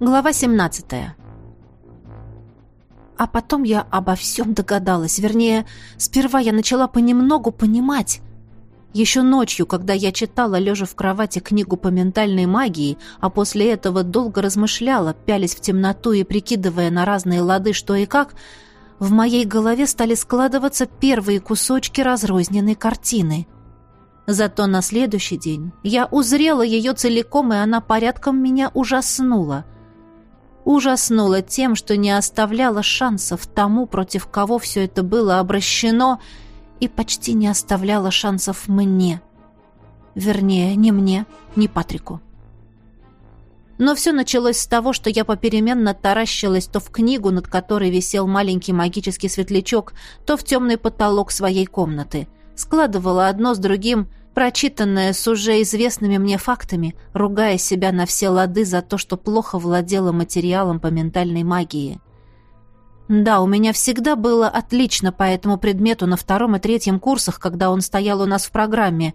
Глава 17. А потом я обо всем догадалась. Вернее, сперва я начала понемногу понимать. Еще ночью, когда я читала, лежа в кровати, книгу по ментальной магии, а после этого долго размышляла, пялись в темноту и прикидывая на разные лады что и как, в моей голове стали складываться первые кусочки разрозненной картины. Зато на следующий день я узрела ее целиком, и она порядком меня ужаснула — ужаснула тем, что не оставляла шансов тому, против кого все это было обращено, и почти не оставляла шансов мне. Вернее, не мне, не Патрику. Но все началось с того, что я попеременно таращилась то в книгу, над которой висел маленький магический светлячок, то в темный потолок своей комнаты. Складывала одно с другим, прочитанное с уже известными мне фактами, ругая себя на все лады за то, что плохо владела материалом по ментальной магии. Да, у меня всегда было отлично по этому предмету на втором и третьем курсах, когда он стоял у нас в программе,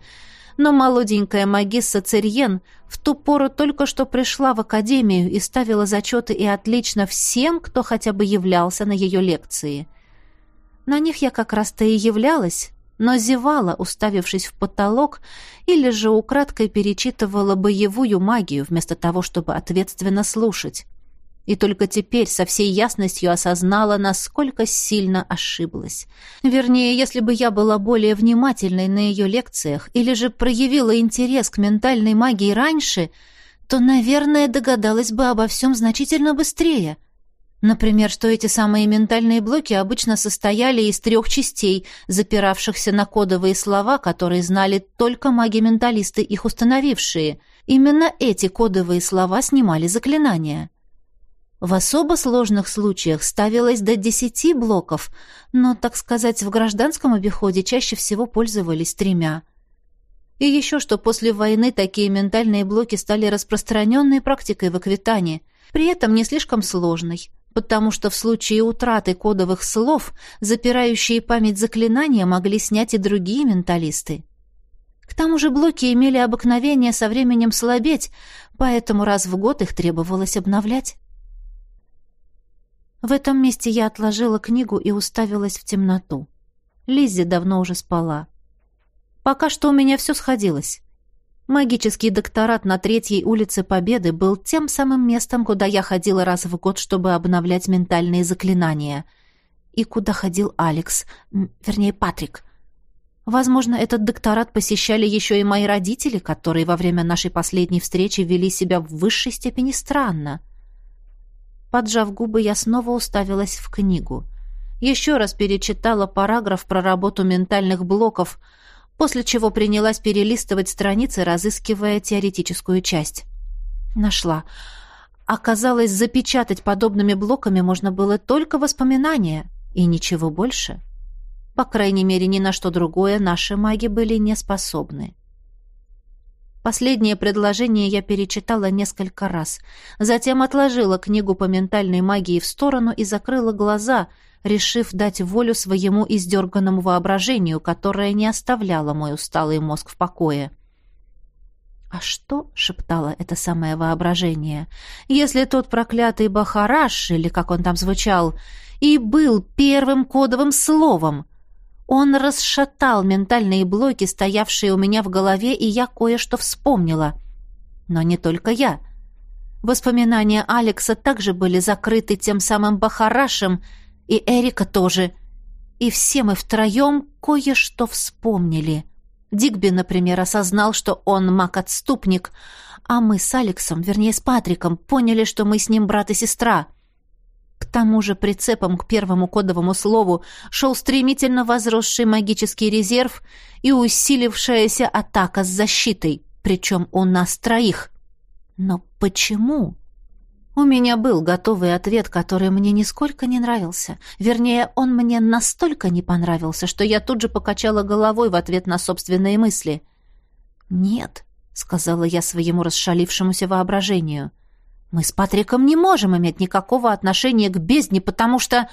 но молоденькая магисса Церьен в ту пору только что пришла в академию и ставила зачеты и отлично всем, кто хотя бы являлся на ее лекции. На них я как раз-то и являлась, но зевала, уставившись в потолок, или же украдкой перечитывала боевую магию вместо того, чтобы ответственно слушать. И только теперь со всей ясностью осознала, насколько сильно ошиблась. Вернее, если бы я была более внимательной на ее лекциях или же проявила интерес к ментальной магии раньше, то, наверное, догадалась бы обо всем значительно быстрее — Например, что эти самые ментальные блоки обычно состояли из трех частей, запиравшихся на кодовые слова, которые знали только маги-менталисты, их установившие. Именно эти кодовые слова снимали заклинания. В особо сложных случаях ставилось до десяти блоков, но, так сказать, в гражданском обиходе чаще всего пользовались тремя. И еще что после войны такие ментальные блоки стали распространенной практикой в Аквитане, при этом не слишком сложной – потому что в случае утраты кодовых слов запирающие память заклинания могли снять и другие менталисты. К тому же блоки имели обыкновение со временем слабеть, поэтому раз в год их требовалось обновлять. В этом месте я отложила книгу и уставилась в темноту. Лиззи давно уже спала. Пока что у меня все сходилось. Магический докторат на Третьей улице Победы был тем самым местом, куда я ходила раз в год, чтобы обновлять ментальные заклинания. И куда ходил Алекс, вернее, Патрик. Возможно, этот докторат посещали еще и мои родители, которые во время нашей последней встречи вели себя в высшей степени странно. Поджав губы, я снова уставилась в книгу. Еще раз перечитала параграф про работу ментальных блоков — после чего принялась перелистывать страницы, разыскивая теоретическую часть. Нашла. Оказалось, запечатать подобными блоками можно было только воспоминания, и ничего больше. По крайней мере, ни на что другое наши маги были не способны. Последнее предложение я перечитала несколько раз. Затем отложила книгу по ментальной магии в сторону и закрыла глаза — решив дать волю своему издерганному воображению, которое не оставляло мой усталый мозг в покое. «А что?» — шептало это самое воображение. «Если тот проклятый Бахараш, или как он там звучал, и был первым кодовым словом, он расшатал ментальные блоки, стоявшие у меня в голове, и я кое-что вспомнила. Но не только я». Воспоминания Алекса также были закрыты тем самым Бахарашем, и Эрика тоже. И все мы втроем кое-что вспомнили. Дигби, например, осознал, что он маг-отступник, а мы с Алексом, вернее, с Патриком, поняли, что мы с ним брат и сестра. К тому же прицепом к первому кодовому слову шел стремительно возросший магический резерв и усилившаяся атака с защитой, причем у нас троих. Но почему? У меня был готовый ответ, который мне нисколько не нравился. Вернее, он мне настолько не понравился, что я тут же покачала головой в ответ на собственные мысли. «Нет», — сказала я своему расшалившемуся воображению, — «мы с Патриком не можем иметь никакого отношения к бездне, потому что...»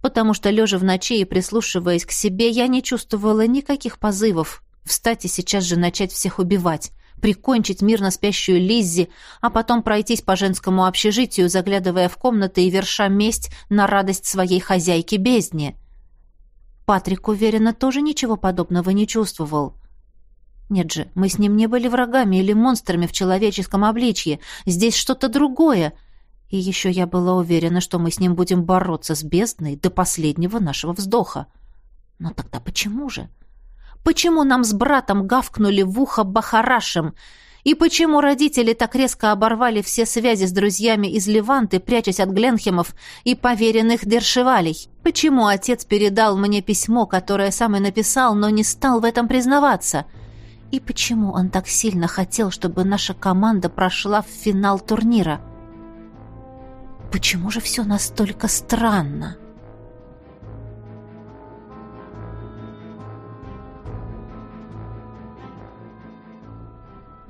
Потому что, лежа в ночи и прислушиваясь к себе, я не чувствовала никаких позывов встать и сейчас же начать всех убивать. Прикончить мирно спящую Лиззи, а потом пройтись по женскому общежитию, заглядывая в комнаты и верша месть на радость своей хозяйки бездне. Патрик, уверенно, тоже ничего подобного не чувствовал. Нет же, мы с ним не были врагами или монстрами в человеческом обличье. Здесь что-то другое. И еще я была уверена, что мы с ним будем бороться с бездной до последнего нашего вздоха. Но тогда почему же? Почему нам с братом гавкнули в ухо бахарашем? И почему родители так резко оборвали все связи с друзьями из Леванты, прячась от Гленхемов и поверенных Дершевалей? Почему отец передал мне письмо, которое сам и написал, но не стал в этом признаваться? И почему он так сильно хотел, чтобы наша команда прошла в финал турнира? Почему же все настолько странно?»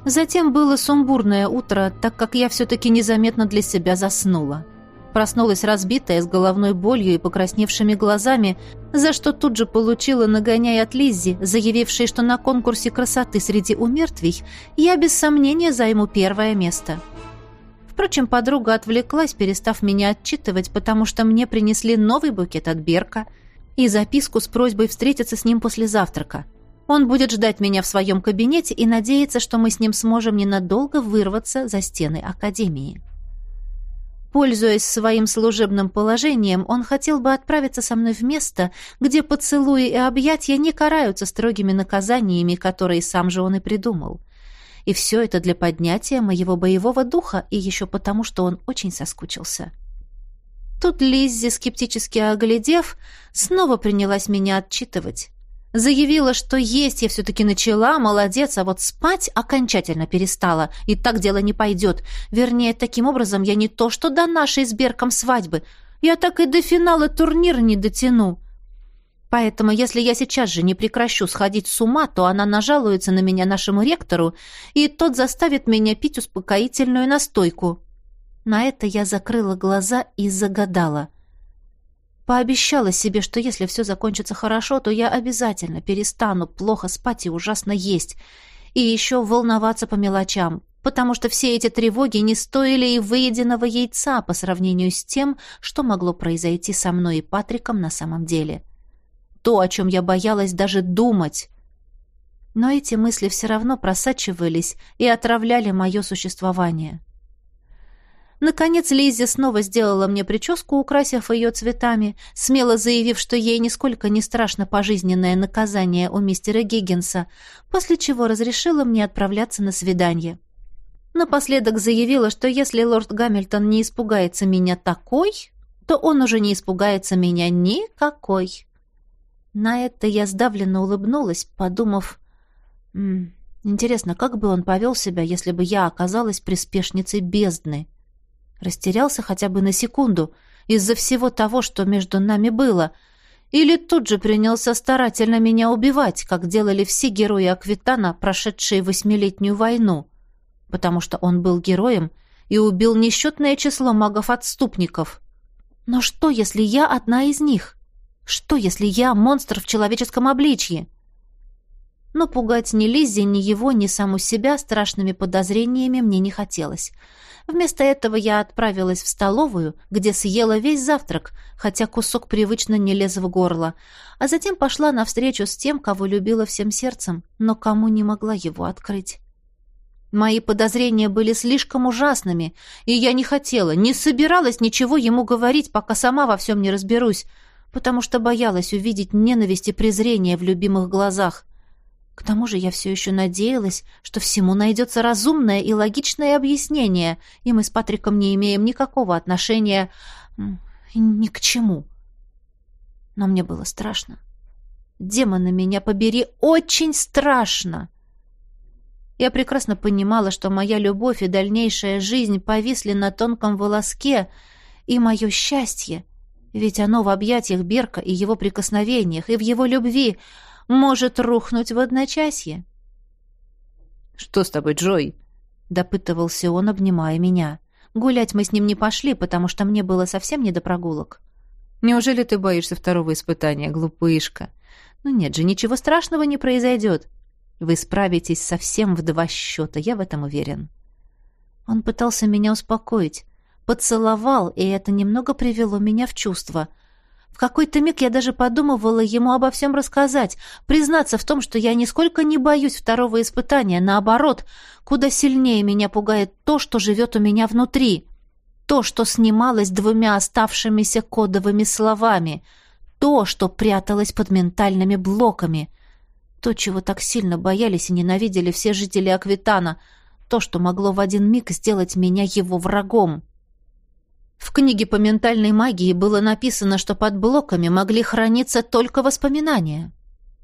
Затем было сумбурное утро, так как я все-таки незаметно для себя заснула. Проснулась разбитая, с головной болью и покрасневшими глазами, за что тут же получила нагоняй от Лиззи, заявившей, что на конкурсе красоты среди умертвий я без сомнения займу первое место. Впрочем, подруга отвлеклась, перестав меня отчитывать, потому что мне принесли новый букет от Берка и записку с просьбой встретиться с ним после завтрака. Он будет ждать меня в своем кабинете и надеяться, что мы с ним сможем ненадолго вырваться за стены Академии. Пользуясь своим служебным положением, он хотел бы отправиться со мной в место, где поцелуи и объятия не караются строгими наказаниями, которые сам же он и придумал. И все это для поднятия моего боевого духа и еще потому, что он очень соскучился. Тут Лиззи, скептически оглядев, снова принялась меня отчитывать. Заявила, что есть я все-таки начала, молодец, а вот спать окончательно перестала. И так дело не пойдет. Вернее, таким образом я не то что до нашей с Берком свадьбы. Я так и до финала турнира не дотяну. Поэтому, если я сейчас же не прекращу сходить с ума, то она нажалуется на меня нашему ректору, и тот заставит меня пить успокоительную настойку. На это я закрыла глаза и загадала. Пообещала себе, что если все закончится хорошо, то я обязательно перестану плохо спать и ужасно есть. И еще волноваться по мелочам, потому что все эти тревоги не стоили и выеденного яйца по сравнению с тем, что могло произойти со мной и Патриком на самом деле. То, о чем я боялась даже думать. Но эти мысли все равно просачивались и отравляли мое существование. Наконец Лиззи снова сделала мне прическу, украсив ее цветами, смело заявив, что ей нисколько не страшно пожизненное наказание у мистера Гиггинса, после чего разрешила мне отправляться на свидание. Напоследок заявила, что если лорд Гамильтон не испугается меня такой, то он уже не испугается меня никакой. На это я сдавленно улыбнулась, подумав... Интересно, как бы он повел себя, если бы я оказалась приспешницей бездны?» Растерялся хотя бы на секунду из-за всего того, что между нами было. Или тут же принялся старательно меня убивать, как делали все герои Аквитана, прошедшие восьмилетнюю войну. Потому что он был героем и убил несчетное число магов-отступников. Но что, если я одна из них? Что, если я монстр в человеческом обличье? Но пугать ни Лиззи, ни его, ни саму себя страшными подозрениями мне не хотелось. Вместо этого я отправилась в столовую, где съела весь завтрак, хотя кусок привычно не лез в горло, а затем пошла навстречу с тем, кого любила всем сердцем, но кому не могла его открыть. Мои подозрения были слишком ужасными, и я не хотела, не собиралась ничего ему говорить, пока сама во всем не разберусь, потому что боялась увидеть ненависть и презрение в любимых глазах. К тому же я все еще надеялась, что всему найдется разумное и логичное объяснение, и мы с Патриком не имеем никакого отношения ни к чему. Но мне было страшно. Демона меня побери, очень страшно. Я прекрасно понимала, что моя любовь и дальнейшая жизнь повисли на тонком волоске, и мое счастье, ведь оно в объятиях Берка и его прикосновениях, и в его любви — может рухнуть в одночасье. «Что с тобой, Джой?» — допытывался он, обнимая меня. Гулять мы с ним не пошли, потому что мне было совсем не до прогулок. «Неужели ты боишься второго испытания, глупышка?» «Ну нет же, ничего страшного не произойдет». Вы справитесь совсем в два счета, я в этом уверен. Он пытался меня успокоить, поцеловал, и это немного привело меня в чувство. В какой-то миг я даже подумывала ему обо всем рассказать, признаться в том, что я нисколько не боюсь второго испытания, наоборот, куда сильнее меня пугает то, что живет у меня внутри, то, что снималось двумя оставшимися кодовыми словами, то, что пряталось под ментальными блоками, то, чего так сильно боялись и ненавидели все жители Аквитана, то, что могло в один миг сделать меня его врагом. В книге по ментальной магии было написано, что под блоками могли храниться только воспоминания.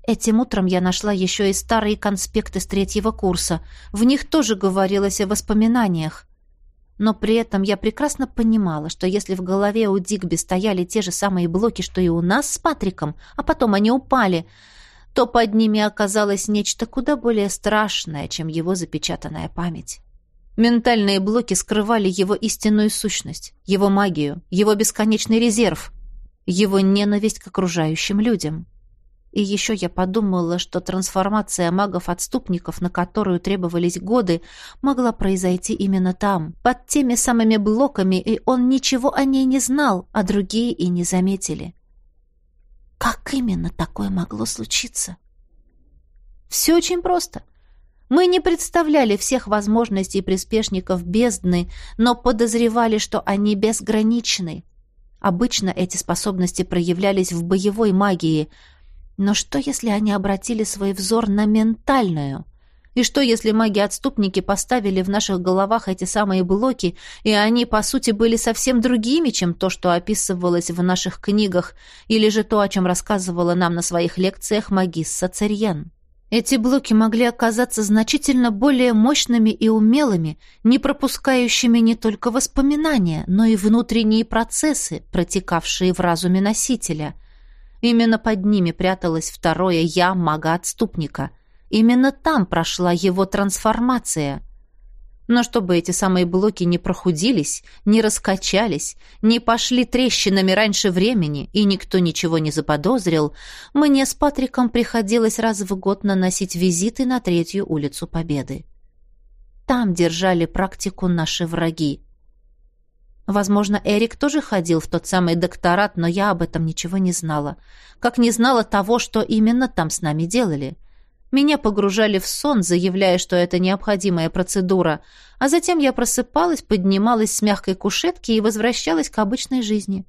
Этим утром я нашла еще и старые конспекты с третьего курса. В них тоже говорилось о воспоминаниях. Но при этом я прекрасно понимала, что если в голове у Дигби стояли те же самые блоки, что и у нас с Патриком, а потом они упали, то под ними оказалось нечто куда более страшное, чем его запечатанная память. Ментальные блоки скрывали его истинную сущность, его магию, его бесконечный резерв, его ненависть к окружающим людям. И еще я подумала, что трансформация магов-отступников, на которую требовались годы, могла произойти именно там, под теми самыми блоками, и он ничего о ней не знал, а другие и не заметили. Как именно такое могло случиться? Все очень просто. Мы не представляли всех возможностей приспешников бездны, но подозревали, что они безграничны. Обычно эти способности проявлялись в боевой магии. Но что, если они обратили свой взор на ментальную? И что, если маги-отступники поставили в наших головах эти самые блоки, и они, по сути, были совсем другими, чем то, что описывалось в наших книгах, или же то, о чем рассказывала нам на своих лекциях магисса Церьен? Эти блоки могли оказаться значительно более мощными и умелыми, не пропускающими не только воспоминания, но и внутренние процессы, протекавшие в разуме носителя. Именно под ними пряталось второе «я» мага-отступника. Именно там прошла его трансформация – но чтобы эти самые блоки не прохудились, не раскачались, не пошли трещинами раньше времени, и никто ничего не заподозрил, мне с Патриком приходилось раз в год наносить визиты на Третью улицу Победы. Там держали практику наши враги. Возможно, Эрик тоже ходил в тот самый докторат, но я об этом ничего не знала. Как не знала того, что именно там с нами делали — меня погружали в сон, заявляя, что это необходимая процедура, а затем я просыпалась, поднималась с мягкой кушетки и возвращалась к обычной жизни.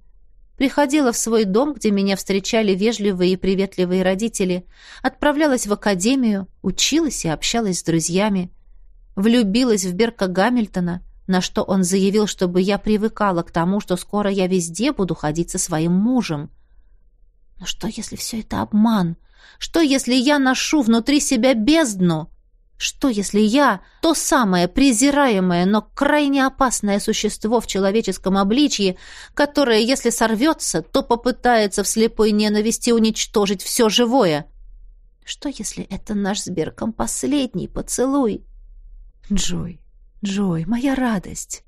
Приходила в свой дом, где меня встречали вежливые и приветливые родители, отправлялась в академию, училась и общалась с друзьями. Влюбилась в Берка Гамильтона, на что он заявил, чтобы я привыкала к тому, что скоро я везде буду ходить со своим мужем. Но что, если все это обман — что, если я ношу внутри себя бездну? Что, если я — то самое презираемое, но крайне опасное существо в человеческом обличье, которое, если сорвется, то попытается в слепой ненависти уничтожить все живое? Что, если это наш с Берком последний поцелуй? Джой, Джой, моя радость!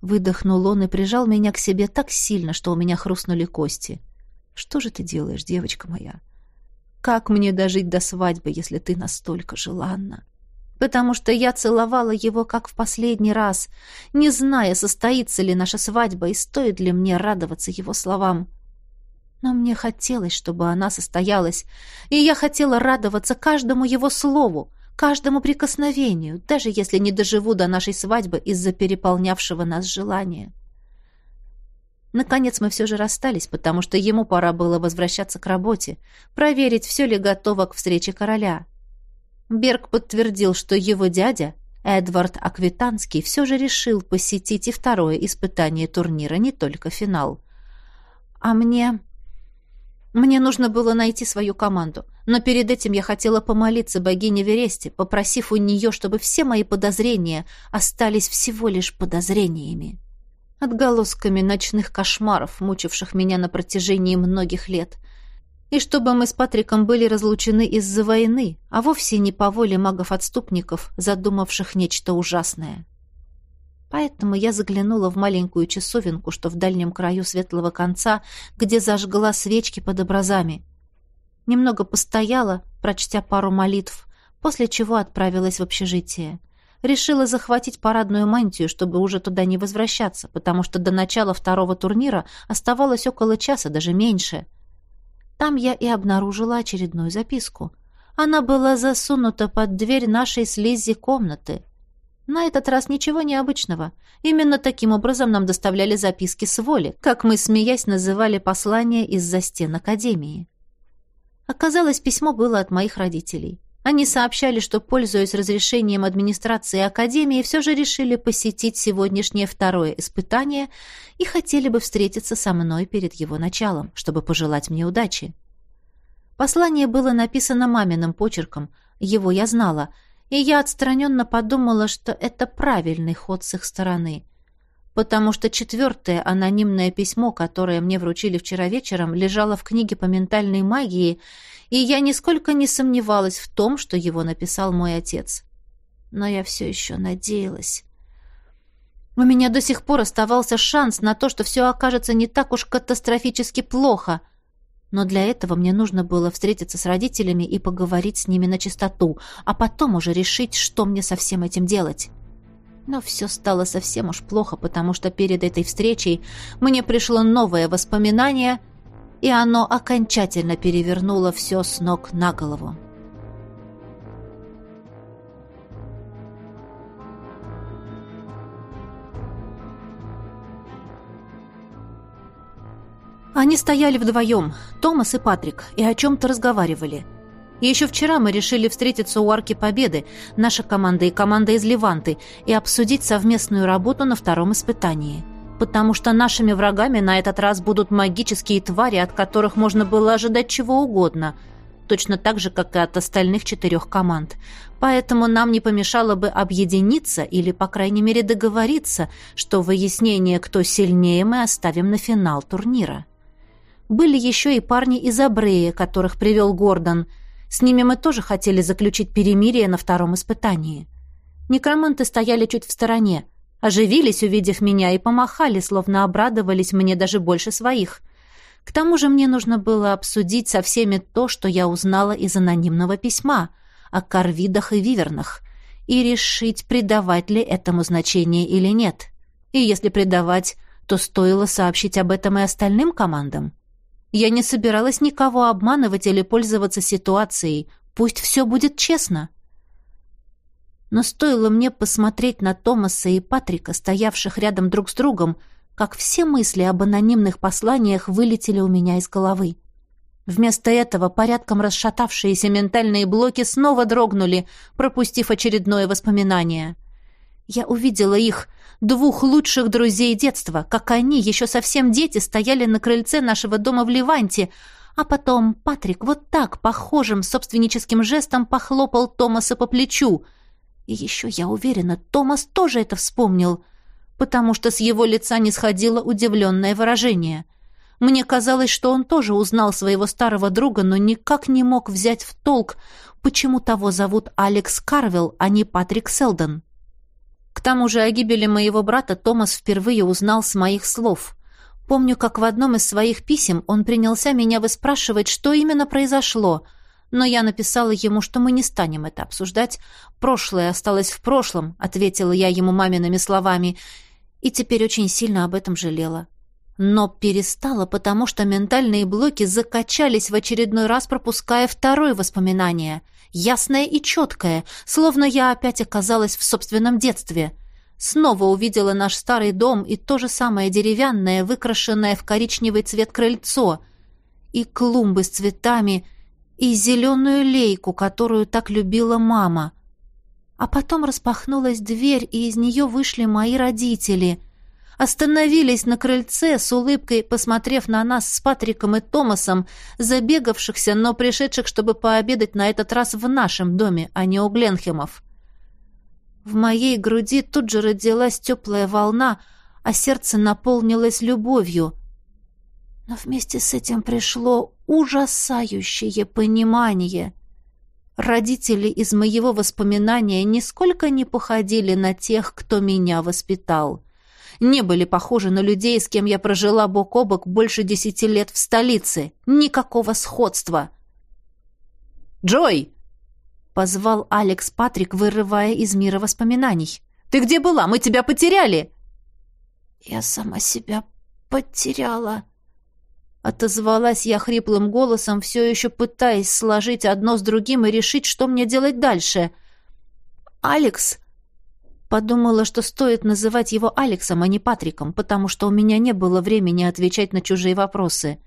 Выдохнул он и прижал меня к себе так сильно, что у меня хрустнули кости. Что же ты делаешь, девочка моя? — как мне дожить до свадьбы, если ты настолько желанна? Потому что я целовала его, как в последний раз, не зная, состоится ли наша свадьба и стоит ли мне радоваться его словам. Но мне хотелось, чтобы она состоялась, и я хотела радоваться каждому его слову, каждому прикосновению, даже если не доживу до нашей свадьбы из-за переполнявшего нас желания. Наконец мы все же расстались, потому что ему пора было возвращаться к работе, проверить, все ли готово к встрече короля. Берг подтвердил, что его дядя, Эдвард Аквитанский, все же решил посетить и второе испытание турнира, не только финал. А мне... Мне нужно было найти свою команду, но перед этим я хотела помолиться богине Вересте, попросив у нее, чтобы все мои подозрения остались всего лишь подозрениями отголосками ночных кошмаров, мучивших меня на протяжении многих лет. И чтобы мы с Патриком были разлучены из-за войны, а вовсе не по воле магов-отступников, задумавших нечто ужасное. Поэтому я заглянула в маленькую часовенку, что в дальнем краю светлого конца, где зажгла свечки под образами. Немного постояла, прочтя пару молитв, после чего отправилась в общежитие. Решила захватить парадную мантию, чтобы уже туда не возвращаться, потому что до начала второго турнира оставалось около часа, даже меньше. Там я и обнаружила очередную записку. Она была засунута под дверь нашей слизи комнаты. На этот раз ничего необычного. Именно таким образом нам доставляли записки с воли, как мы, смеясь, называли послание из-за стен Академии. Оказалось, письмо было от моих родителей. Они сообщали, что, пользуясь разрешением администрации Академии, все же решили посетить сегодняшнее второе испытание и хотели бы встретиться со мной перед его началом, чтобы пожелать мне удачи. Послание было написано маминым почерком, его я знала, и я отстраненно подумала, что это правильный ход с их стороны потому что четвертое анонимное письмо, которое мне вручили вчера вечером, лежало в книге по ментальной магии, и я нисколько не сомневалась в том, что его написал мой отец. Но я все еще надеялась. У меня до сих пор оставался шанс на то, что все окажется не так уж катастрофически плохо. Но для этого мне нужно было встретиться с родителями и поговорить с ними на чистоту, а потом уже решить, что мне со всем этим делать. Но все стало совсем уж плохо, потому что перед этой встречей мне пришло новое воспоминание, и оно окончательно перевернуло все с ног на голову. Они стояли вдвоем, Томас и Патрик, и о чем-то разговаривали – еще вчера мы решили встретиться у Арки Победы, наша команда и команда из Леванты, и обсудить совместную работу на втором испытании. Потому что нашими врагами на этот раз будут магические твари, от которых можно было ожидать чего угодно, точно так же, как и от остальных четырех команд. Поэтому нам не помешало бы объединиться или, по крайней мере, договориться, что выяснение, кто сильнее, мы оставим на финал турнира. Были еще и парни из Абреи, которых привел Гордон – с ними мы тоже хотели заключить перемирие на втором испытании. Некроманты стояли чуть в стороне, оживились, увидев меня, и помахали, словно обрадовались мне даже больше своих. К тому же мне нужно было обсудить со всеми то, что я узнала из анонимного письма о корвидах и вивернах, и решить, придавать ли этому значение или нет. И если придавать, то стоило сообщить об этом и остальным командам. Я не собиралась никого обманывать или пользоваться ситуацией. Пусть все будет честно. Но стоило мне посмотреть на Томаса и Патрика, стоявших рядом друг с другом, как все мысли об анонимных посланиях вылетели у меня из головы. Вместо этого порядком расшатавшиеся ментальные блоки снова дрогнули, пропустив очередное воспоминание. Я увидела их, двух лучших друзей детства, как они, еще совсем дети, стояли на крыльце нашего дома в Ливанте, а потом Патрик вот так, похожим собственническим жестом, похлопал Томаса по плечу. И еще, я уверена, Томас тоже это вспомнил, потому что с его лица не сходило удивленное выражение. Мне казалось, что он тоже узнал своего старого друга, но никак не мог взять в толк, почему того зовут Алекс Карвелл, а не Патрик Селдон. К тому же о гибели моего брата Томас впервые узнал с моих слов. Помню, как в одном из своих писем он принялся меня выспрашивать, что именно произошло, но я написала ему, что мы не станем это обсуждать. «Прошлое осталось в прошлом», — ответила я ему мамиными словами, и теперь очень сильно об этом жалела. Но перестала, потому что ментальные блоки закачались в очередной раз, пропуская второе воспоминание — ясное и четкое, словно я опять оказалась в собственном детстве. Снова увидела наш старый дом и то же самое деревянное, выкрашенное в коричневый цвет крыльцо, и клумбы с цветами, и зеленую лейку, которую так любила мама. А потом распахнулась дверь, и из нее вышли мои родители — остановились на крыльце с улыбкой, посмотрев на нас с Патриком и Томасом, забегавшихся, но пришедших, чтобы пообедать на этот раз в нашем доме, а не у Гленхемов. В моей груди тут же родилась теплая волна, а сердце наполнилось любовью. Но вместе с этим пришло ужасающее понимание. Родители из моего воспоминания нисколько не походили на тех, кто меня воспитал не были похожи на людей, с кем я прожила бок о бок больше десяти лет в столице. Никакого сходства. «Джой!» — позвал Алекс Патрик, вырывая из мира воспоминаний. «Ты где была? Мы тебя потеряли!» «Я сама себя потеряла», — отозвалась я хриплым голосом, все еще пытаясь сложить одно с другим и решить, что мне делать дальше. «Алекс!» Подумала, что стоит называть его Алексом, а не Патриком, потому что у меня не было времени отвечать на чужие вопросы.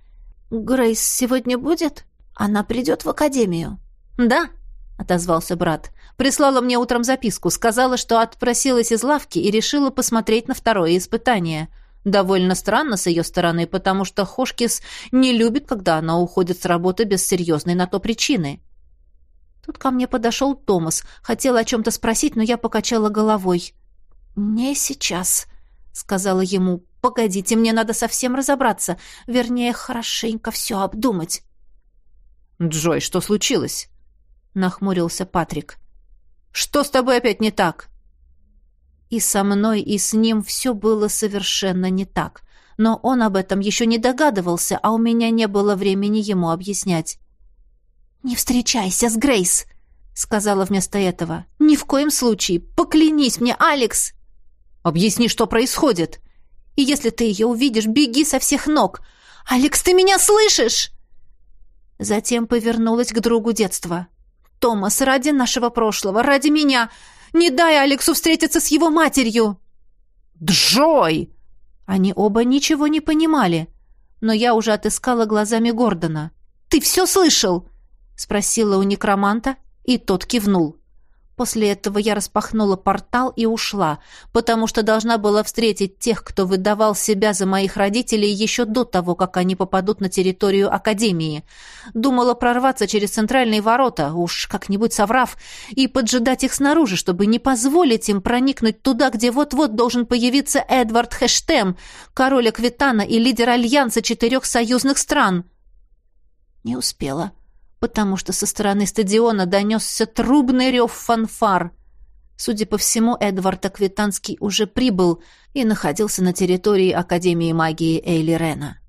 «Грейс сегодня будет? Она придет в академию?» «Да», — отозвался брат. «Прислала мне утром записку, сказала, что отпросилась из лавки и решила посмотреть на второе испытание. Довольно странно с ее стороны, потому что Хошкис не любит, когда она уходит с работы без серьезной на то причины». Тут ко мне подошел Томас. Хотел о чем-то спросить, но я покачала головой. «Не сейчас», — сказала ему. «Погодите, мне надо совсем разобраться. Вернее, хорошенько все обдумать». «Джой, что случилось?» — нахмурился Патрик. «Что с тобой опять не так?» И со мной, и с ним все было совершенно не так. Но он об этом еще не догадывался, а у меня не было времени ему объяснять. «Не встречайся с Грейс!» — сказала вместо этого. «Ни в коем случае! Поклянись мне, Алекс!» «Объясни, что происходит!» «И если ты ее увидишь, беги со всех ног!» «Алекс, ты меня слышишь?» Затем повернулась к другу детства. «Томас, ради нашего прошлого, ради меня, не дай Алексу встретиться с его матерью!» «Джой!» Они оба ничего не понимали, но я уже отыскала глазами Гордона. «Ты все слышал?» Спросила у некроманта, и тот кивнул. После этого я распахнула портал и ушла, потому что должна была встретить тех, кто выдавал себя за моих родителей еще до того, как они попадут на территорию Академии. Думала прорваться через центральные ворота, уж как-нибудь соврав, и поджидать их снаружи, чтобы не позволить им проникнуть туда, где вот-вот должен появиться Эдвард Хэштем, король Аквитана и лидер Альянса четырех союзных стран. Не успела потому что со стороны стадиона донесся трубный рев фанфар. Судя по всему, Эдвард Аквитанский уже прибыл и находился на территории Академии магии Эйли Рена.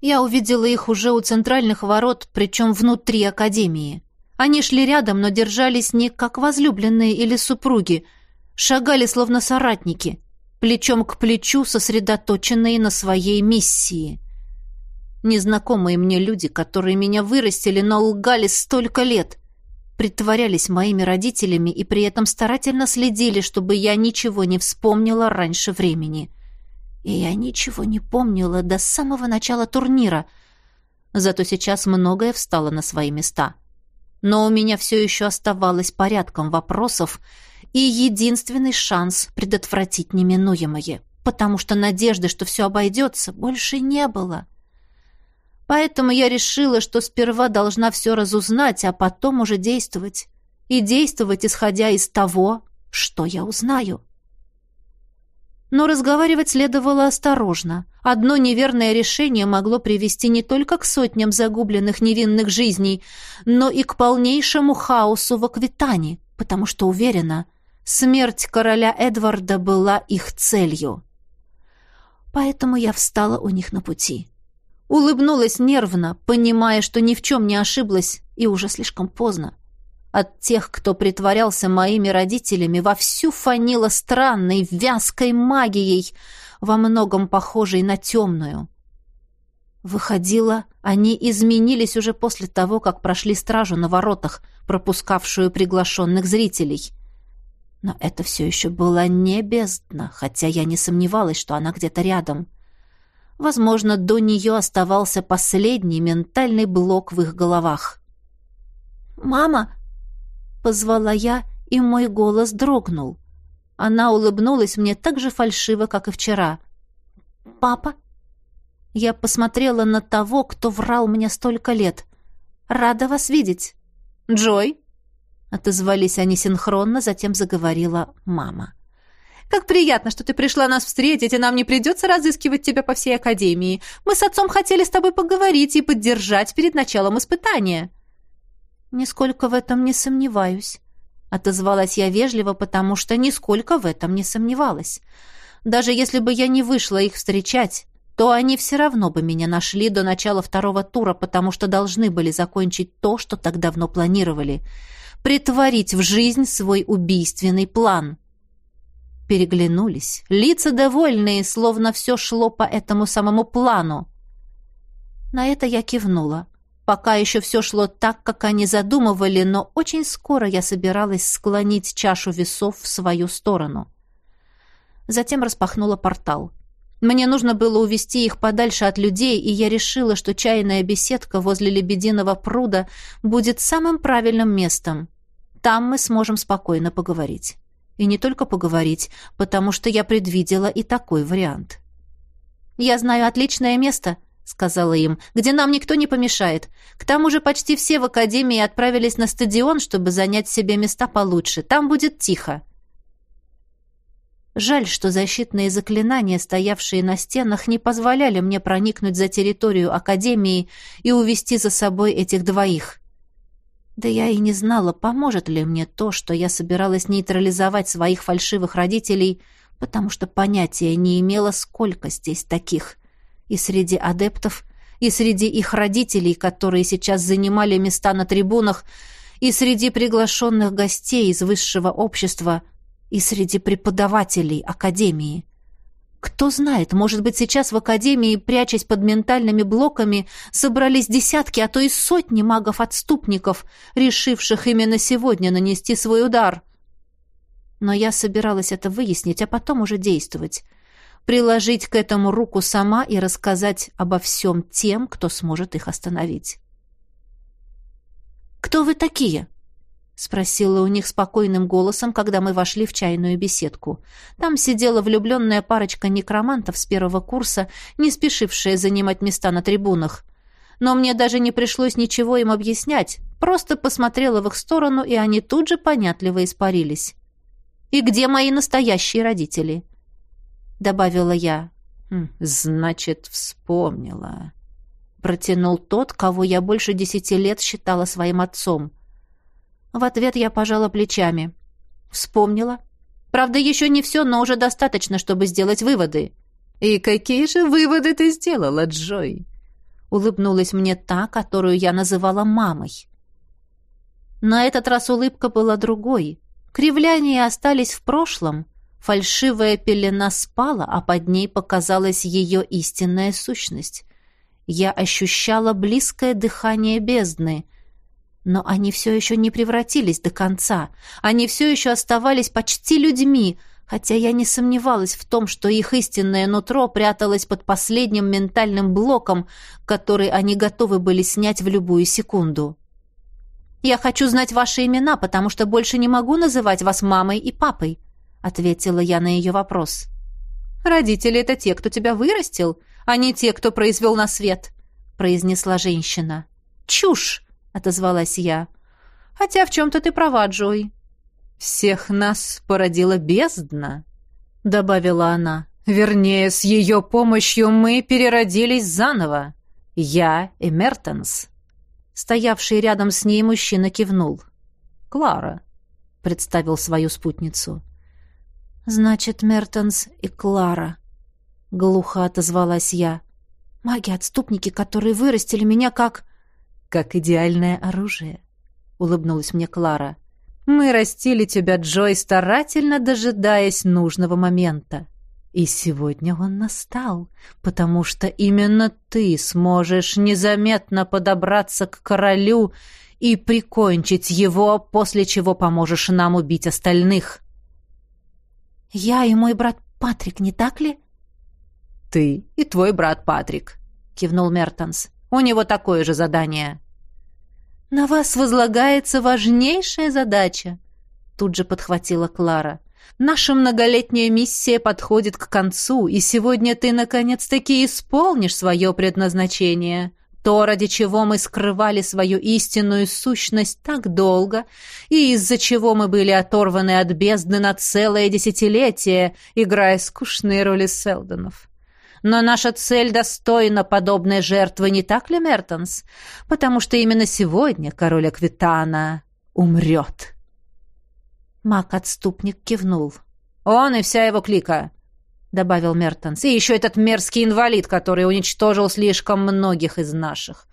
Я увидела их уже у центральных ворот, причем внутри Академии. Они шли рядом, но держались не как возлюбленные или супруги, шагали словно соратники, плечом к плечу, сосредоточенные на своей миссии — Незнакомые мне люди, которые меня вырастили, но лгали столько лет, притворялись моими родителями и при этом старательно следили, чтобы я ничего не вспомнила раньше времени. И я ничего не помнила до самого начала турнира. Зато сейчас многое встало на свои места. Но у меня все еще оставалось порядком вопросов и единственный шанс предотвратить неминуемое, потому что надежды, что все обойдется, больше не было. — Поэтому я решила, что сперва должна все разузнать, а потом уже действовать. И действовать, исходя из того, что я узнаю. Но разговаривать следовало осторожно. Одно неверное решение могло привести не только к сотням загубленных невинных жизней, но и к полнейшему хаосу в Аквитане, потому что, уверена, смерть короля Эдварда была их целью. Поэтому я встала у них на пути. Улыбнулась нервно, понимая, что ни в чем не ошиблась, и уже слишком поздно. От тех, кто притворялся моими родителями, вовсю фанило странной, вязкой магией, во многом похожей на темную. Выходило, они изменились уже после того, как прошли стражу на воротах, пропускавшую приглашенных зрителей. Но это все еще была не бездна, хотя я не сомневалась, что она где-то рядом. — Возможно, до нее оставался последний ментальный блок в их головах. «Мама!» — позвала я, и мой голос дрогнул. Она улыбнулась мне так же фальшиво, как и вчера. «Папа?» Я посмотрела на того, кто врал мне столько лет. «Рада вас видеть!» «Джой?» Отозвались они синхронно, затем заговорила мама. Как приятно, что ты пришла нас встретить, и нам не придется разыскивать тебя по всей академии. Мы с отцом хотели с тобой поговорить и поддержать перед началом испытания». «Нисколько в этом не сомневаюсь», — отозвалась я вежливо, потому что нисколько в этом не сомневалась. «Даже если бы я не вышла их встречать, то они все равно бы меня нашли до начала второго тура, потому что должны были закончить то, что так давно планировали. притворить в жизнь свой убийственный план. Переглянулись, лица довольные, словно все шло по этому самому плану. На это я кивнула. Пока еще все шло так, как они задумывали, но очень скоро я собиралась склонить чашу весов в свою сторону. Затем распахнула портал. Мне нужно было увести их подальше от людей, и я решила, что чайная беседка возле Лебединого пруда будет самым правильным местом. Там мы сможем спокойно поговорить. И не только поговорить, потому что я предвидела и такой вариант. «Я знаю отличное место», — сказала им, — «где нам никто не помешает. К тому же почти все в академии отправились на стадион, чтобы занять себе места получше. Там будет тихо». Жаль, что защитные заклинания, стоявшие на стенах, не позволяли мне проникнуть за территорию Академии и увести за собой этих двоих. Да я и не знала, поможет ли мне то, что я собиралась нейтрализовать своих фальшивых родителей, потому что понятия не имела, сколько здесь таких. И среди адептов, и среди их родителей, которые сейчас занимали места на трибунах, и среди приглашенных гостей из высшего общества — и среди преподавателей Академии. Кто знает, может быть, сейчас в Академии, прячась под ментальными блоками, собрались десятки, а то и сотни магов-отступников, решивших именно сегодня нанести свой удар. Но я собиралась это выяснить, а потом уже действовать. Приложить к этому руку сама и рассказать обо всем тем, кто сможет их остановить. «Кто вы такие?» Спросила у них спокойным голосом, когда мы вошли в чайную беседку. Там сидела влюбленная парочка некромантов с первого курса, не спешившая занимать места на трибунах. Но мне даже не пришлось ничего им объяснять, просто посмотрела в их сторону, и они тут же понятливо испарились. «И где мои настоящие родители?» Добавила я. «Хм, «Значит, вспомнила», — протянул тот, кого я больше десяти лет считала своим отцом — в ответ я пожала плечами. Вспомнила. Правда, еще не все, но уже достаточно, чтобы сделать выводы. «И какие же выводы ты сделала, Джой?» Улыбнулась мне та, которую я называла мамой. На этот раз улыбка была другой. Кривляния остались в прошлом. Фальшивая пелена спала, а под ней показалась ее истинная сущность. Я ощущала близкое дыхание бездны — но они все еще не превратились до конца. Они все еще оставались почти людьми, хотя я не сомневалась в том, что их истинное нутро пряталось под последним ментальным блоком, который они готовы были снять в любую секунду. «Я хочу знать ваши имена, потому что больше не могу называть вас мамой и папой», — ответила я на ее вопрос. «Родители — это те, кто тебя вырастил, а не те, кто произвел на свет», — произнесла женщина. «Чушь!» — отозвалась я. «Хотя в чем-то ты права, Джой». «Всех нас породила бездна», — добавила она. «Вернее, с ее помощью мы переродились заново. Я и Мертенс». Стоявший рядом с ней мужчина кивнул. «Клара», — представил свою спутницу. «Значит, Мертенс и Клара», — глухо отозвалась я. «Маги-отступники, которые вырастили меня как...» как идеальное оружие», — улыбнулась мне Клара. «Мы растили тебя, Джой, старательно дожидаясь нужного момента. И сегодня он настал, потому что именно ты сможешь незаметно подобраться к королю и прикончить его, после чего поможешь нам убить остальных». «Я и мой брат Патрик, не так ли?» «Ты и твой брат Патрик», — кивнул Мертонс. У него такое же задание. На вас возлагается важнейшая задача, тут же подхватила Клара. Наша многолетняя миссия подходит к концу, и сегодня ты наконец-таки исполнишь свое предназначение. То, ради чего мы скрывали свою истинную сущность так долго, и из-за чего мы были оторваны от бездны на целое десятилетие, играя скучные роли Селдонов. Но наша цель достойна подобной жертвы, не так ли, Мертонс? Потому что именно сегодня король Аквитана умрет. Маг-отступник кивнул. «Он и вся его клика», — добавил Мертонс. «И еще этот мерзкий инвалид, который уничтожил слишком многих из наших.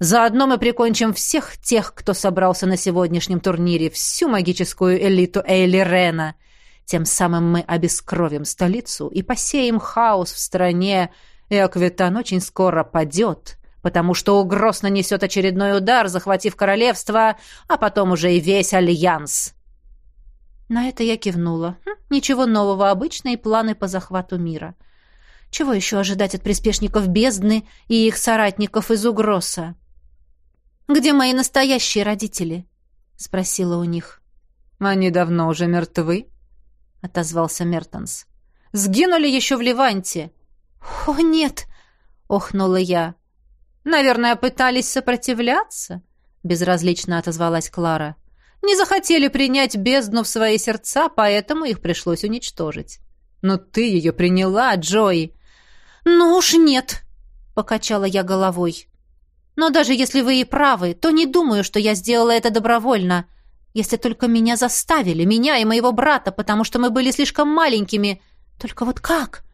Заодно мы прикончим всех тех, кто собрался на сегодняшнем турнире, всю магическую элиту Эйли Рена. Тем самым мы обескровим столицу и посеем хаос в стране, и Аквитан очень скоро падет, потому что угроз нанесет очередной удар, захватив королевство, а потом уже и весь альянс». На это я кивнула. Хм, ничего нового, обычные планы по захвату мира. Чего еще ожидать от приспешников бездны и их соратников из Угроса? «Где мои настоящие родители?» — спросила у них. «Они давно уже мертвы», — отозвался Мертонс. «Сгинули еще в Ливанте». «О, нет!» — охнула я. «Наверное, пытались сопротивляться?» — безразлично отозвалась Клара не захотели принять бездну в свои сердца, поэтому их пришлось уничтожить. Но ты ее приняла, Джой. Ну уж нет, покачала я головой. Но даже если вы и правы, то не думаю, что я сделала это добровольно. Если только меня заставили, меня и моего брата, потому что мы были слишком маленькими. Только вот как?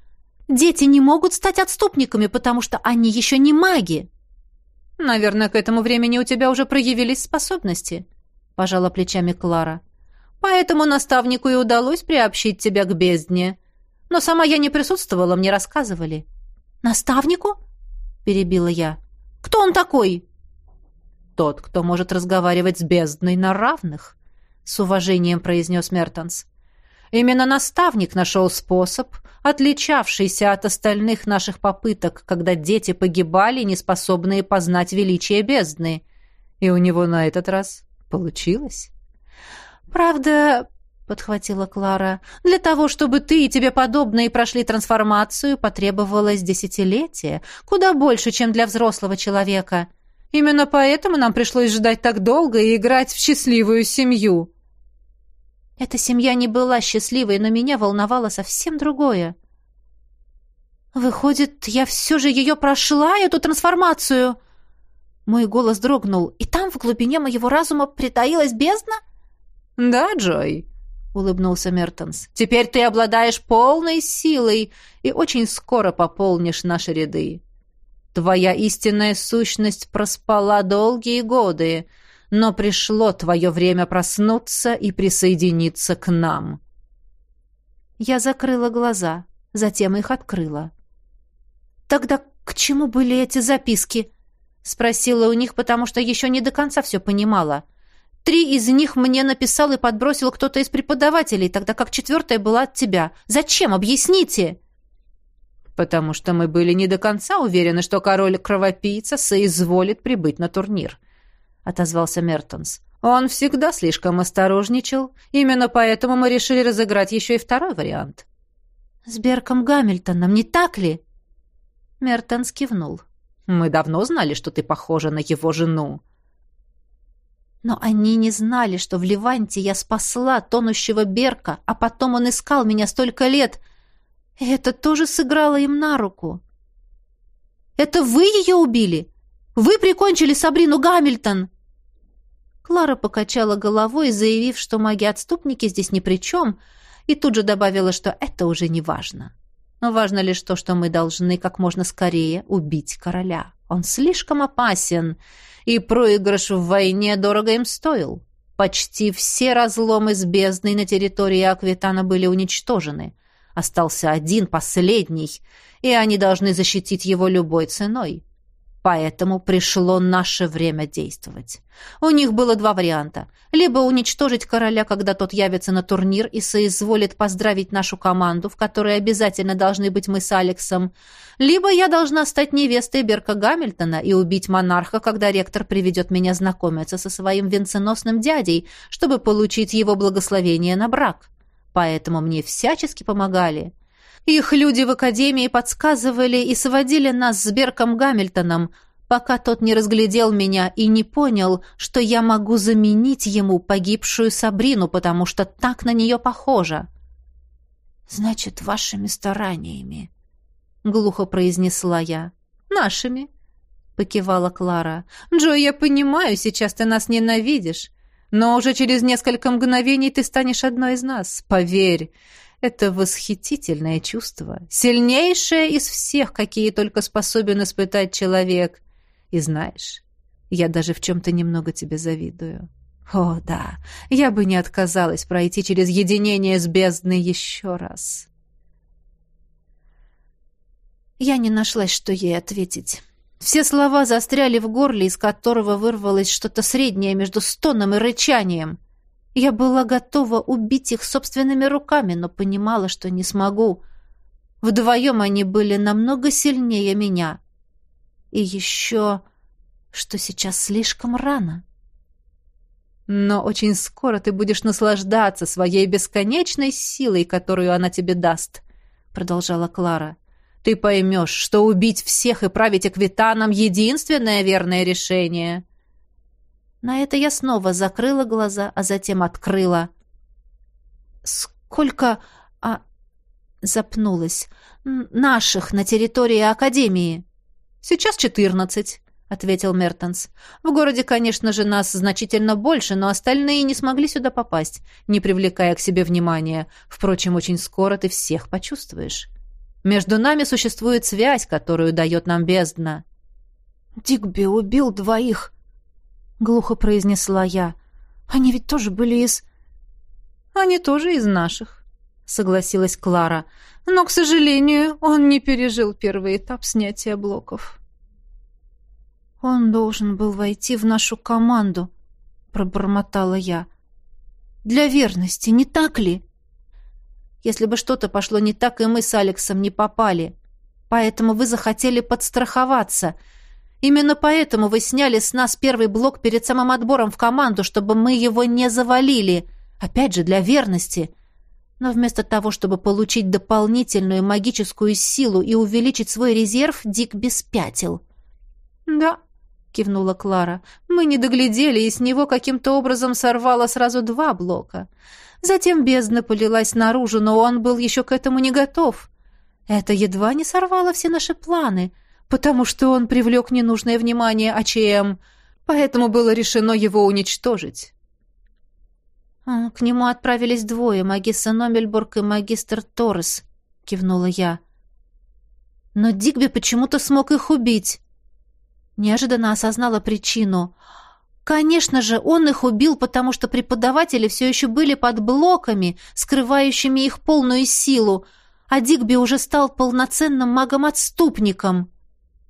Дети не могут стать отступниками, потому что они еще не маги. Наверное, к этому времени у тебя уже проявились способности пожала плечами Клара. Поэтому наставнику и удалось приобщить тебя к бездне. Но сама я не присутствовала, мне рассказывали. Наставнику? перебила я. Кто он такой? Тот, кто может разговаривать с бездной на равных, с уважением произнес Мертонс. Именно наставник нашел способ, отличавшийся от остальных наших попыток, когда дети погибали, неспособные познать величие бездны. И у него на этот раз Получилось? Правда, подхватила Клара, для того, чтобы ты и тебе подобные прошли трансформацию, потребовалось десятилетие, куда больше, чем для взрослого человека. Именно поэтому нам пришлось ждать так долго и играть в счастливую семью. Эта семья не была счастливой, но меня волновало совсем другое. Выходит, я все же ее прошла, эту трансформацию? Мой голос дрогнул, и там в глубине моего разума притаилась бездна? «Да, Джой», — улыбнулся Мертонс. «Теперь ты обладаешь полной силой и очень скоро пополнишь наши ряды. Твоя истинная сущность проспала долгие годы, но пришло твое время проснуться и присоединиться к нам». Я закрыла глаза, затем их открыла. «Тогда к чему были эти записки?» Спросила у них, потому что еще не до конца все понимала. Три из них мне написал и подбросил кто-то из преподавателей, тогда как четвертая была от тебя. Зачем? Объясните!» «Потому что мы были не до конца уверены, что король-кровопийца соизволит прибыть на турнир», — отозвался Мертонс. «Он всегда слишком осторожничал. Именно поэтому мы решили разыграть еще и второй вариант». «С Берком Гамильтоном, не так ли?» Мертонс кивнул. Мы давно знали, что ты похожа на его жену». Но они не знали, что в Ливанте я спасла тонущего Берка, а потом он искал меня столько лет. Это тоже сыграло им на руку. «Это вы ее убили? Вы прикончили Сабрину Гамильтон?» Клара покачала головой, заявив, что маги-отступники здесь ни при чем, и тут же добавила, что это уже не важно. Но важно лишь то, что мы должны как можно скорее убить короля. Он слишком опасен, и проигрыш в войне дорого им стоил. Почти все разломы с бездной на территории Аквитана были уничтожены. Остался один, последний, и они должны защитить его любой ценой. Поэтому пришло наше время действовать. У них было два варианта. Либо уничтожить короля, когда тот явится на турнир и соизволит поздравить нашу команду, в которой обязательно должны быть мы с Алексом, либо я должна стать невестой Берка Гамильтона и убить монарха, когда ректор приведет меня знакомиться со своим венценосным дядей, чтобы получить его благословение на брак. Поэтому мне всячески помогали. Их люди в академии подсказывали и сводили нас с Берком Гамильтоном, пока тот не разглядел меня и не понял, что я могу заменить ему погибшую Сабрину, потому что так на нее похожа. «Значит, вашими стараниями», — глухо произнесла я. «Нашими», — покивала Клара. «Джо, я понимаю, сейчас ты нас ненавидишь, но уже через несколько мгновений ты станешь одной из нас, поверь». Это восхитительное чувство, сильнейшее из всех, какие только способен испытать человек. И знаешь, Я даже в чем-то немного тебе завидую. О, да, я бы не отказалась пройти через единение с бездной еще раз. Я не нашлась, что ей ответить. Все слова застряли в горле, из которого вырвалось что-то среднее между стоном и рычанием. Я была готова убить их собственными руками, но понимала, что не смогу. Вдвоем они были намного сильнее меня. И еще, что сейчас слишком рано. Но очень скоро ты будешь наслаждаться своей бесконечной силой, которую она тебе даст, продолжала Клара. Ты поймешь, что убить всех и править Эквитаном — единственное верное решение. На это я снова закрыла глаза, а затем открыла. «Сколько...» а... Запнулась. «Наших на территории Академии?» «Сейчас четырнадцать», — ответил Мертенс. «В городе, конечно же, нас значительно больше, но остальные не смогли сюда попасть, не привлекая к себе внимания. Впрочем, очень скоро ты всех почувствуешь. Между нами существует связь, которую дает нам бездна». «Дигби убил двоих», — глухо произнесла я. «Они ведь тоже были из...» «Они тоже из наших», — согласилась Клара. «Но, к сожалению, он не пережил первый этап снятия блоков». «Он должен был войти в нашу команду», — пробормотала я. «Для верности, не так ли?» Если бы что-то пошло не так, и мы с Алексом не попали. Поэтому вы захотели подстраховаться. Именно поэтому вы сняли с нас первый блок перед самым отбором в команду, чтобы мы его не завалили. Опять же, для верности. Но вместо того, чтобы получить дополнительную магическую силу и увеличить свой резерв, Дик беспятил. «Да», — кивнула Клара, — «мы не доглядели, и с него каким-то образом сорвало сразу два блока». Затем бездна полилась наружу, но он был еще к этому не готов. Это едва не сорвало все наши планы, потому что он привлек ненужное внимание АЧМ, поэтому было решено его уничтожить. А, «К нему отправились двое, магистр Номельбург и магистр Торрес», — кивнула я. «Но Дигби почему-то смог их убить». Неожиданно осознала причину — Конечно же, он их убил, потому что преподаватели все еще были под блоками, скрывающими их полную силу, а Дигби уже стал полноценным магом-отступником.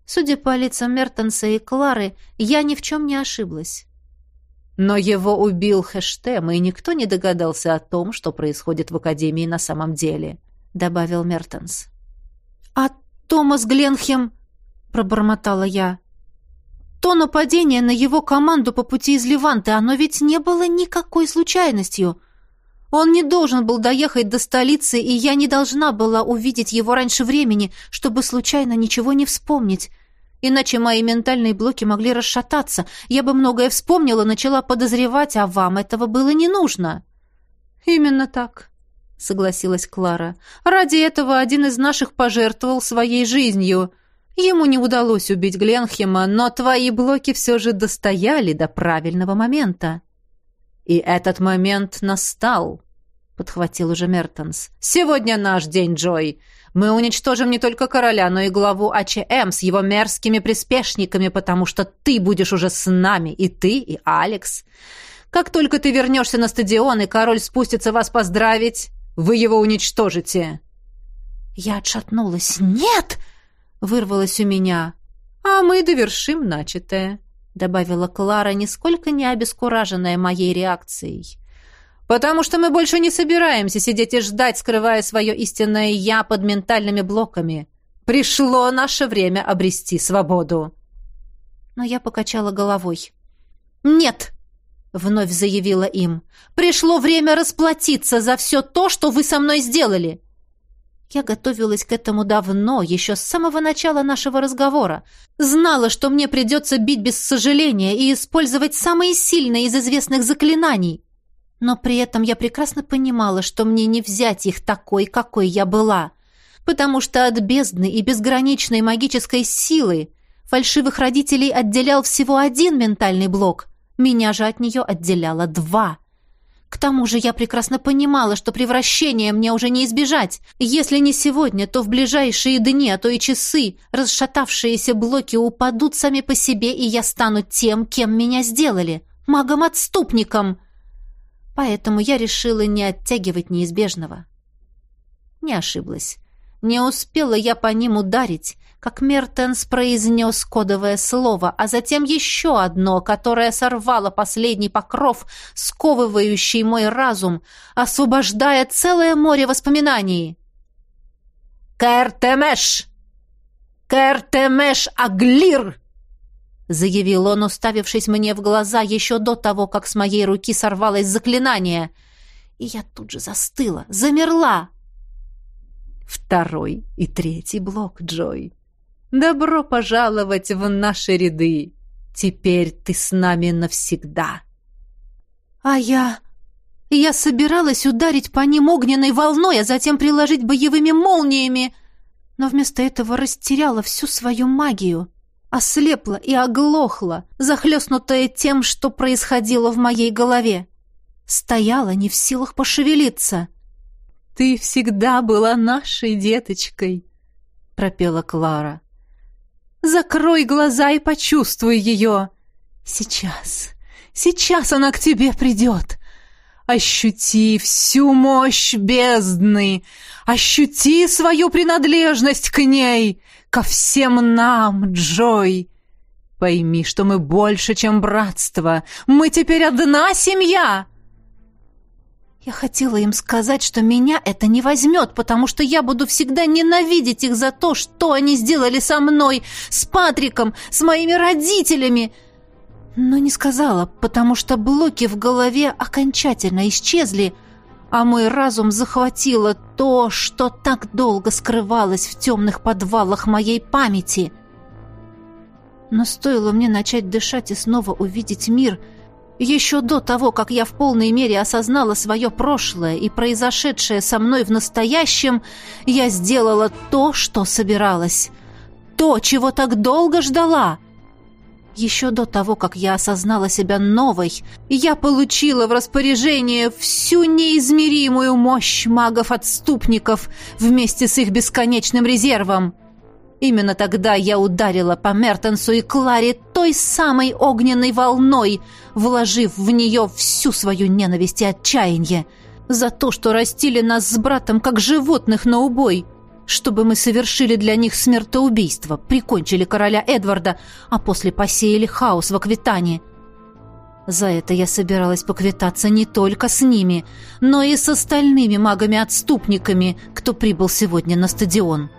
Судя по лицам Мертенса и Клары, я ни в чем не ошиблась. Но его убил Хэштем, и никто не догадался о том, что происходит в Академии на самом деле, — добавил Мертенс. «А Томас Гленхем?» — пробормотала я. То нападение на его команду по пути из Леванты, оно ведь не было никакой случайностью. Он не должен был доехать до столицы, и я не должна была увидеть его раньше времени, чтобы случайно ничего не вспомнить. Иначе мои ментальные блоки могли расшататься. Я бы многое вспомнила, начала подозревать, а вам этого было не нужно. Именно так, согласилась Клара. Ради этого один из наших пожертвовал своей жизнью. Ему не удалось убить Гленхема, но твои блоки все же достояли до правильного момента. И этот момент настал, подхватил уже Мертонс. Сегодня наш день, Джой. Мы уничтожим не только короля, но и главу АЧМ с его мерзкими приспешниками, потому что ты будешь уже с нами, и ты, и Алекс. Как только ты вернешься на стадион, и король спустится вас поздравить, вы его уничтожите. Я отшатнулась. «Нет!» Вырвалось у меня. «А мы довершим начатое», — добавила Клара, нисколько не обескураженная моей реакцией. «Потому что мы больше не собираемся сидеть и ждать, скрывая свое истинное «я» под ментальными блоками. Пришло наше время обрести свободу». Но я покачала головой. «Нет!» — вновь заявила им. «Пришло время расплатиться за все то, что вы со мной сделали. Я готовилась к этому давно, еще с самого начала нашего разговора. Знала, что мне придется бить без сожаления и использовать самые сильные из известных заклинаний. Но при этом я прекрасно понимала, что мне не взять их такой, какой я была. Потому что от бездны и безграничной магической силы фальшивых родителей отделял всего один ментальный блок. Меня же от нее отделяло два. К тому же я прекрасно понимала, что превращение мне уже не избежать. Если не сегодня, то в ближайшие дни, а то и часы, расшатавшиеся блоки упадут сами по себе, и я стану тем, кем меня сделали — магом-отступником. Поэтому я решила не оттягивать неизбежного. Не ошиблась. Не успела я по ним ударить, как Мертенс произнес кодовое слово, а затем еще одно, которое сорвало последний покров, сковывающий мой разум, освобождая целое море воспоминаний. «Кэртемеш! Кэртемеш Аглир!» заявил он, уставившись мне в глаза еще до того, как с моей руки сорвалось заклинание. И я тут же застыла, замерла. Второй и третий блок, Джой. Добро пожаловать в наши ряды. Теперь ты с нами навсегда. А я... Я собиралась ударить по ним огненной волной, а затем приложить боевыми молниями, но вместо этого растеряла всю свою магию, ослепла и оглохла, захлестнутая тем, что происходило в моей голове. Стояла не в силах пошевелиться. «Ты всегда была нашей деточкой», — пропела Клара. Закрой глаза и почувствуй ее. Сейчас, сейчас она к тебе придет. Ощути всю мощь бездны, ощути свою принадлежность к ней, ко всем нам, Джой. Пойми, что мы больше, чем братство. Мы теперь одна семья. Я хотела им сказать, что меня это не возьмет, потому что я буду всегда ненавидеть их за то, что они сделали со мной, с Патриком, с моими родителями. Но не сказала, потому что блоки в голове окончательно исчезли, а мой разум захватило то, что так долго скрывалось в темных подвалах моей памяти. Но стоило мне начать дышать и снова увидеть мир — еще до того, как я в полной мере осознала свое прошлое и произошедшее со мной в настоящем, я сделала то, что собиралась. То, чего так долго ждала. Еще до того, как я осознала себя новой, я получила в распоряжение всю неизмеримую мощь магов-отступников вместе с их бесконечным резервом. Именно тогда я ударила по Мертенсу и Кларе той самой огненной волной, вложив в нее всю свою ненависть и отчаяние за то, что растили нас с братом как животных на убой, чтобы мы совершили для них смертоубийство, прикончили короля Эдварда, а после посеяли хаос в Аквитании. За это я собиралась поквитаться не только с ними, но и с остальными магами-отступниками, кто прибыл сегодня на стадион».